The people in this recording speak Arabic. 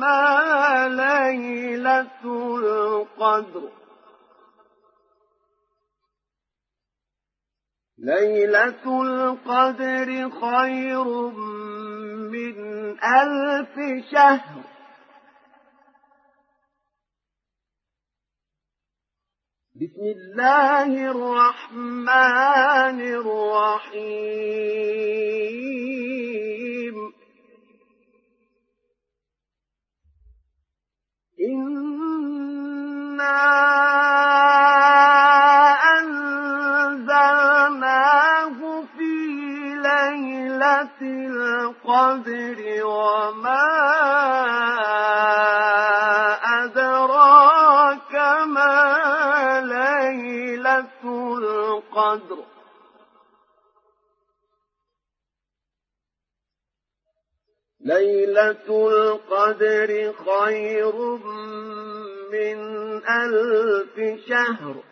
ما ليلة القدر. ليلة القدر خير من ألف شهر. بسم الله الرحمن الرحيم. ليلة القدر وما أدراك ما ليلة القدر. ليلة القدر خير من ألف شهر.